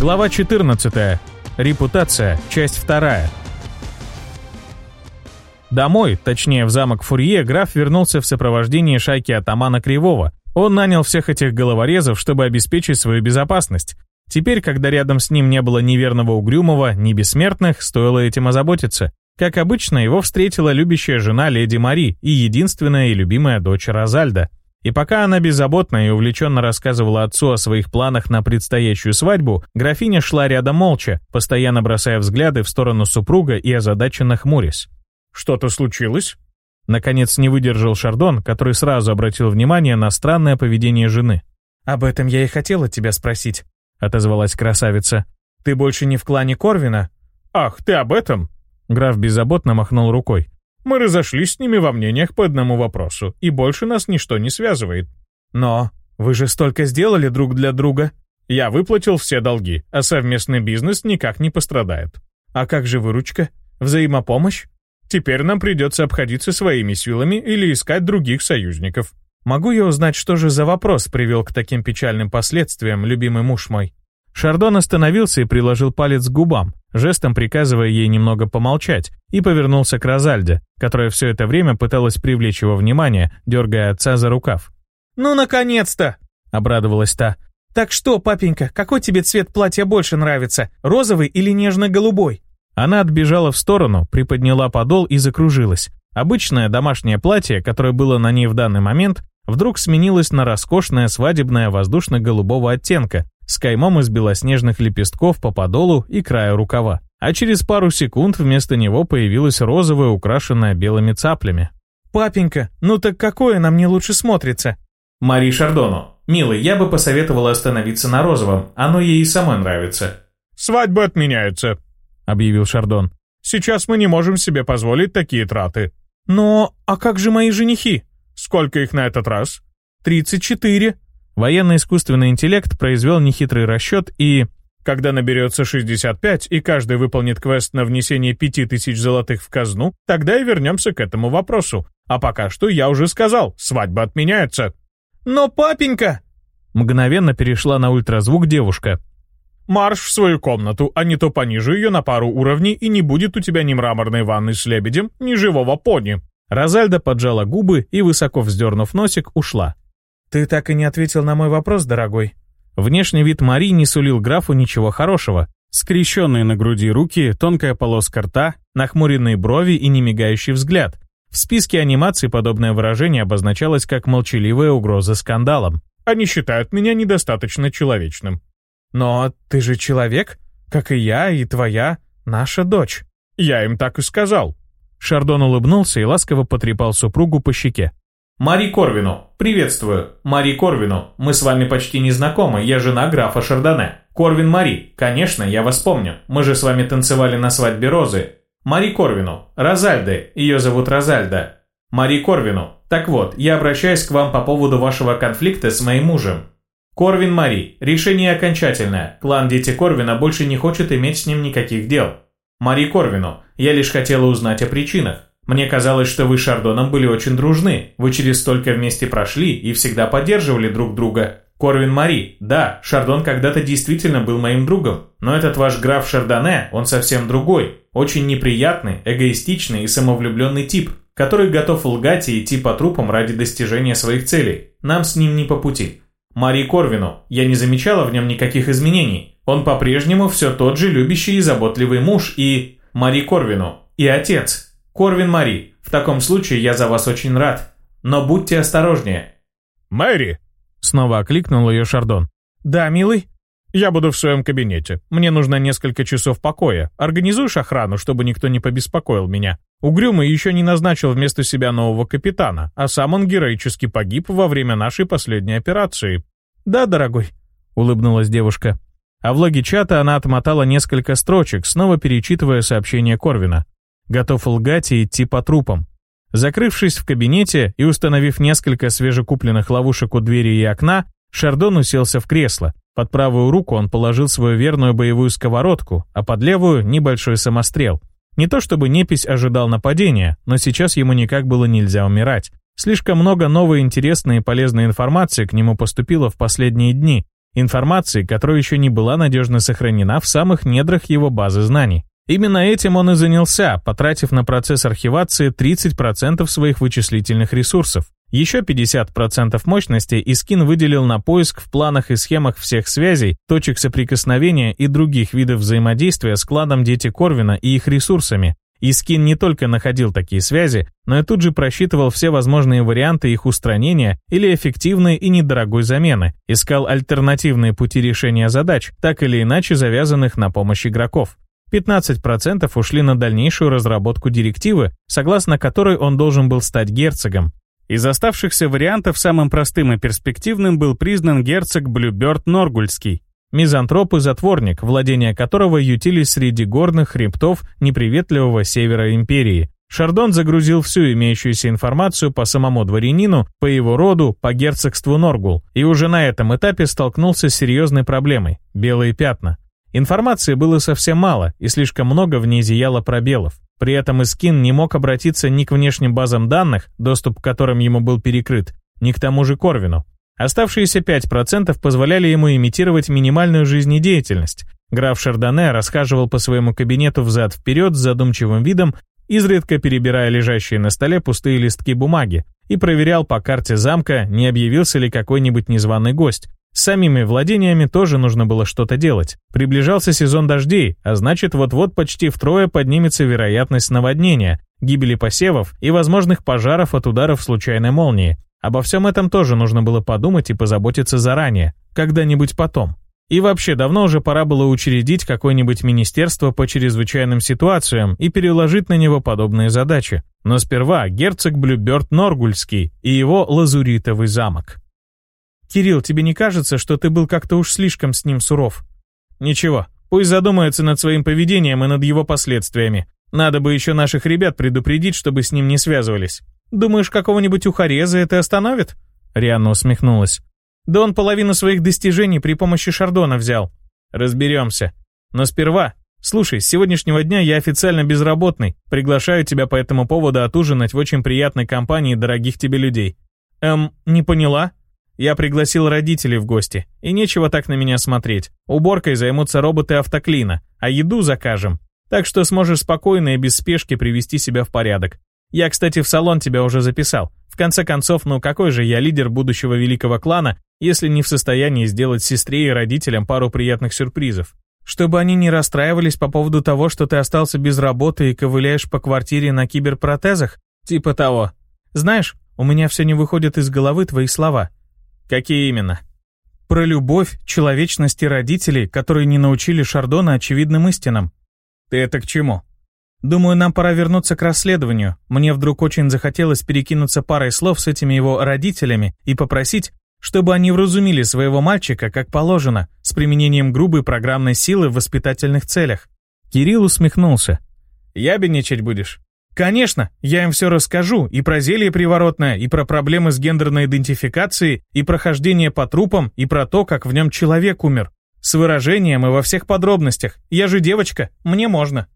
Глава 14. Репутация. Часть 2. Домой, точнее в замок Фурье, граф вернулся в сопровождении шайки атамана Кривого. Он нанял всех этих головорезов, чтобы обеспечить свою безопасность. Теперь, когда рядом с ним не было ни верного Угрюмого, ни бессмертных, стоило этим озаботиться. Как обычно, его встретила любящая жена леди Мари и единственная и любимая дочь Розальда. И пока она беззаботно и увлеченно рассказывала отцу о своих планах на предстоящую свадьбу, графиня шла рядом молча, постоянно бросая взгляды в сторону супруга и озадаченно хмурясь. «Что-то случилось?» Наконец не выдержал Шардон, который сразу обратил внимание на странное поведение жены. «Об этом я и хотела тебя спросить», — отозвалась красавица. «Ты больше не в клане Корвина?» «Ах, ты об этом?» Граф беззаботно махнул рукой мы разошлись с ними во мнениях по одному вопросу, и больше нас ничто не связывает. Но вы же столько сделали друг для друга. Я выплатил все долги, а совместный бизнес никак не пострадает. А как же выручка? Взаимопомощь? Теперь нам придется обходиться своими силами или искать других союзников. Могу я узнать, что же за вопрос привел к таким печальным последствиям, любимый муж мой? Шардон остановился и приложил палец к губам, жестом приказывая ей немного помолчать, и повернулся к Розальде, которая все это время пыталась привлечь его внимание, дергая отца за рукав. «Ну, наконец-то!» — обрадовалась та. «Так что, папенька, какой тебе цвет платья больше нравится, розовый или нежно-голубой?» Она отбежала в сторону, приподняла подол и закружилась. Обычное домашнее платье, которое было на ней в данный момент, вдруг сменилось на роскошное свадебное воздушно-голубого оттенка, с каймом из белоснежных лепестков по подолу и краю рукава. А через пару секунд вместо него появилась розовая, украшенная белыми цаплями. «Папенька, ну так какое на мне лучше смотрится?» «Мари Шардону. Милый, я бы посоветовала остановиться на розовом. Оно ей и самой нравится». «Свадьба отменяется», — объявил Шардон. «Сейчас мы не можем себе позволить такие траты». «Но а как же мои женихи? Сколько их на этот раз?» «Тридцать четыре», Военно-искусственный интеллект произвел нехитрый расчет и... Когда наберется 65 и каждый выполнит квест на внесение 5000 золотых в казну, тогда и вернемся к этому вопросу. А пока что я уже сказал, свадьба отменяется. Но папенька... Мгновенно перешла на ультразвук девушка. «Марш в свою комнату, а не то пониже ее на пару уровней, и не будет у тебя ни мраморной ванны с лебедем, ни живого пони». Розальда поджала губы и, высоко вздернув носик, ушла. «Ты так и не ответил на мой вопрос, дорогой». Внешний вид Мари не сулил графу ничего хорошего. Скрещенные на груди руки, тонкая полоска рта, нахмуренные брови и немигающий взгляд. В списке анимаций подобное выражение обозначалось как молчаливая угроза скандалом. «Они считают меня недостаточно человечным». «Но ты же человек, как и я, и твоя, наша дочь». «Я им так и сказал». Шардон улыбнулся и ласково потрепал супругу по щеке. Мари Корвину. Приветствую. Мари Корвину. Мы с вами почти не знакомы. Я жена графа Шардоне. Корвин Мари. Конечно, я вас помню. Мы же с вами танцевали на свадьбе Розы. Мари Корвину. Розальды. Ее зовут Розальда. Мари Корвину. Так вот, я обращаюсь к вам по поводу вашего конфликта с моим мужем. Корвин Мари. Решение окончательное. Клан Дети Корвина больше не хочет иметь с ним никаких дел. Мари Корвину. Я лишь хотела узнать о причинах. Мне казалось, что вы с Шардоном были очень дружны. Вы через столько вместе прошли и всегда поддерживали друг друга. Корвин Мари. Да, Шардон когда-то действительно был моим другом. Но этот ваш граф Шардоне, он совсем другой. Очень неприятный, эгоистичный и самовлюбленный тип, который готов лгать и идти по трупам ради достижения своих целей. Нам с ним не по пути. Мари Корвину. Я не замечала в нем никаких изменений. Он по-прежнему все тот же любящий и заботливый муж и... Мари Корвину. И отец. «Корвин Мари, в таком случае я за вас очень рад, но будьте осторожнее». «Мэри!» — снова окликнул ее Шардон. «Да, милый?» «Я буду в своем кабинете. Мне нужно несколько часов покоя. Организуешь охрану, чтобы никто не побеспокоил меня?» Угрюмый еще не назначил вместо себя нового капитана, а сам он героически погиб во время нашей последней операции. «Да, дорогой», — улыбнулась девушка. А в логе чата она отмотала несколько строчек, снова перечитывая сообщение Корвина готов лгать и идти по трупам. Закрывшись в кабинете и установив несколько свежекупленных ловушек у двери и окна, Шардон уселся в кресло. Под правую руку он положил свою верную боевую сковородку, а под левую — небольшой самострел. Не то чтобы Непись ожидал нападения, но сейчас ему никак было нельзя умирать. Слишком много новой интересной и полезной информации к нему поступило в последние дни, информации, которая еще не была надежно сохранена в самых недрах его базы знаний. Именно этим он и занялся, потратив на процесс архивации 30% своих вычислительных ресурсов. Еще 50% мощности Искин выделил на поиск в планах и схемах всех связей, точек соприкосновения и других видов взаимодействия с кладом Дети Корвина и их ресурсами. Искин не только находил такие связи, но и тут же просчитывал все возможные варианты их устранения или эффективной и недорогой замены, искал альтернативные пути решения задач, так или иначе завязанных на помощь игроков. 15% ушли на дальнейшую разработку директивы, согласно которой он должен был стать герцогом. Из оставшихся вариантов самым простым и перспективным был признан герцог Блюберт Норгульский, мизантроп и затворник, владения которого ютились среди горных хребтов неприветливого севера империи. Шардон загрузил всю имеющуюся информацию по самому дворянину, по его роду, по герцогству Норгул, и уже на этом этапе столкнулся с серьезной проблемой – белые пятна. Информации было совсем мало, и слишком много в ней зияло пробелов. При этом Искин не мог обратиться ни к внешним базам данных, доступ к которым ему был перекрыт, ни к тому же Корвину. Оставшиеся 5% позволяли ему имитировать минимальную жизнедеятельность. Граф Шардоне расхаживал по своему кабинету взад-вперед с задумчивым видом, изредка перебирая лежащие на столе пустые листки бумаги, и проверял по карте замка, не объявился ли какой-нибудь незваный гость, с самими владениями тоже нужно было что-то делать. Приближался сезон дождей, а значит вот-вот почти втрое поднимется вероятность наводнения, гибели посевов и возможных пожаров от ударов случайной молнии. Обо всем этом тоже нужно было подумать и позаботиться заранее, когда-нибудь потом. И вообще, давно уже пора было учредить какое-нибудь министерство по чрезвычайным ситуациям и переложить на него подобные задачи. Но сперва герцог Блюберт Норгульский и его лазуритовый замок. Кирилл, тебе не кажется, что ты был как-то уж слишком с ним суров? Ничего, пусть задумается над своим поведением и над его последствиями. Надо бы еще наших ребят предупредить, чтобы с ним не связывались. Думаешь, какого-нибудь ухареза это остановит? Рианна усмехнулась. Да он половину своих достижений при помощи Шардона взял. Разберемся. Но сперва... Слушай, с сегодняшнего дня я официально безработный. Приглашаю тебя по этому поводу отужинать в очень приятной компании дорогих тебе людей. Эм, не поняла? Я пригласил родителей в гости, и нечего так на меня смотреть. Уборкой займутся роботы автоклина, а еду закажем. Так что сможешь спокойно и без спешки привести себя в порядок. Я, кстати, в салон тебя уже записал. В конце концов, ну какой же я лидер будущего великого клана, если не в состоянии сделать сестре и родителям пару приятных сюрпризов? Чтобы они не расстраивались по поводу того, что ты остался без работы и ковыляешь по квартире на киберпротезах? Типа того. Знаешь, у меня все не выходят из головы твои слова. Какие именно? Про любовь, человечность и родителей, которые не научили Шардона очевидным истинам. Ты это к чему? Думаю, нам пора вернуться к расследованию. Мне вдруг очень захотелось перекинуться парой слов с этими его родителями и попросить, чтобы они вразумили своего мальчика, как положено, с применением грубой программной силы в воспитательных целях. Кирилл усмехнулся. «Ябедничать будешь?» Конечно, я им все расскажу, и про зелье приворотное, и про проблемы с гендерной идентификацией, и прохождение по трупам, и про то, как в нем человек умер. С выражением и во всех подробностях. Я же девочка, мне можно.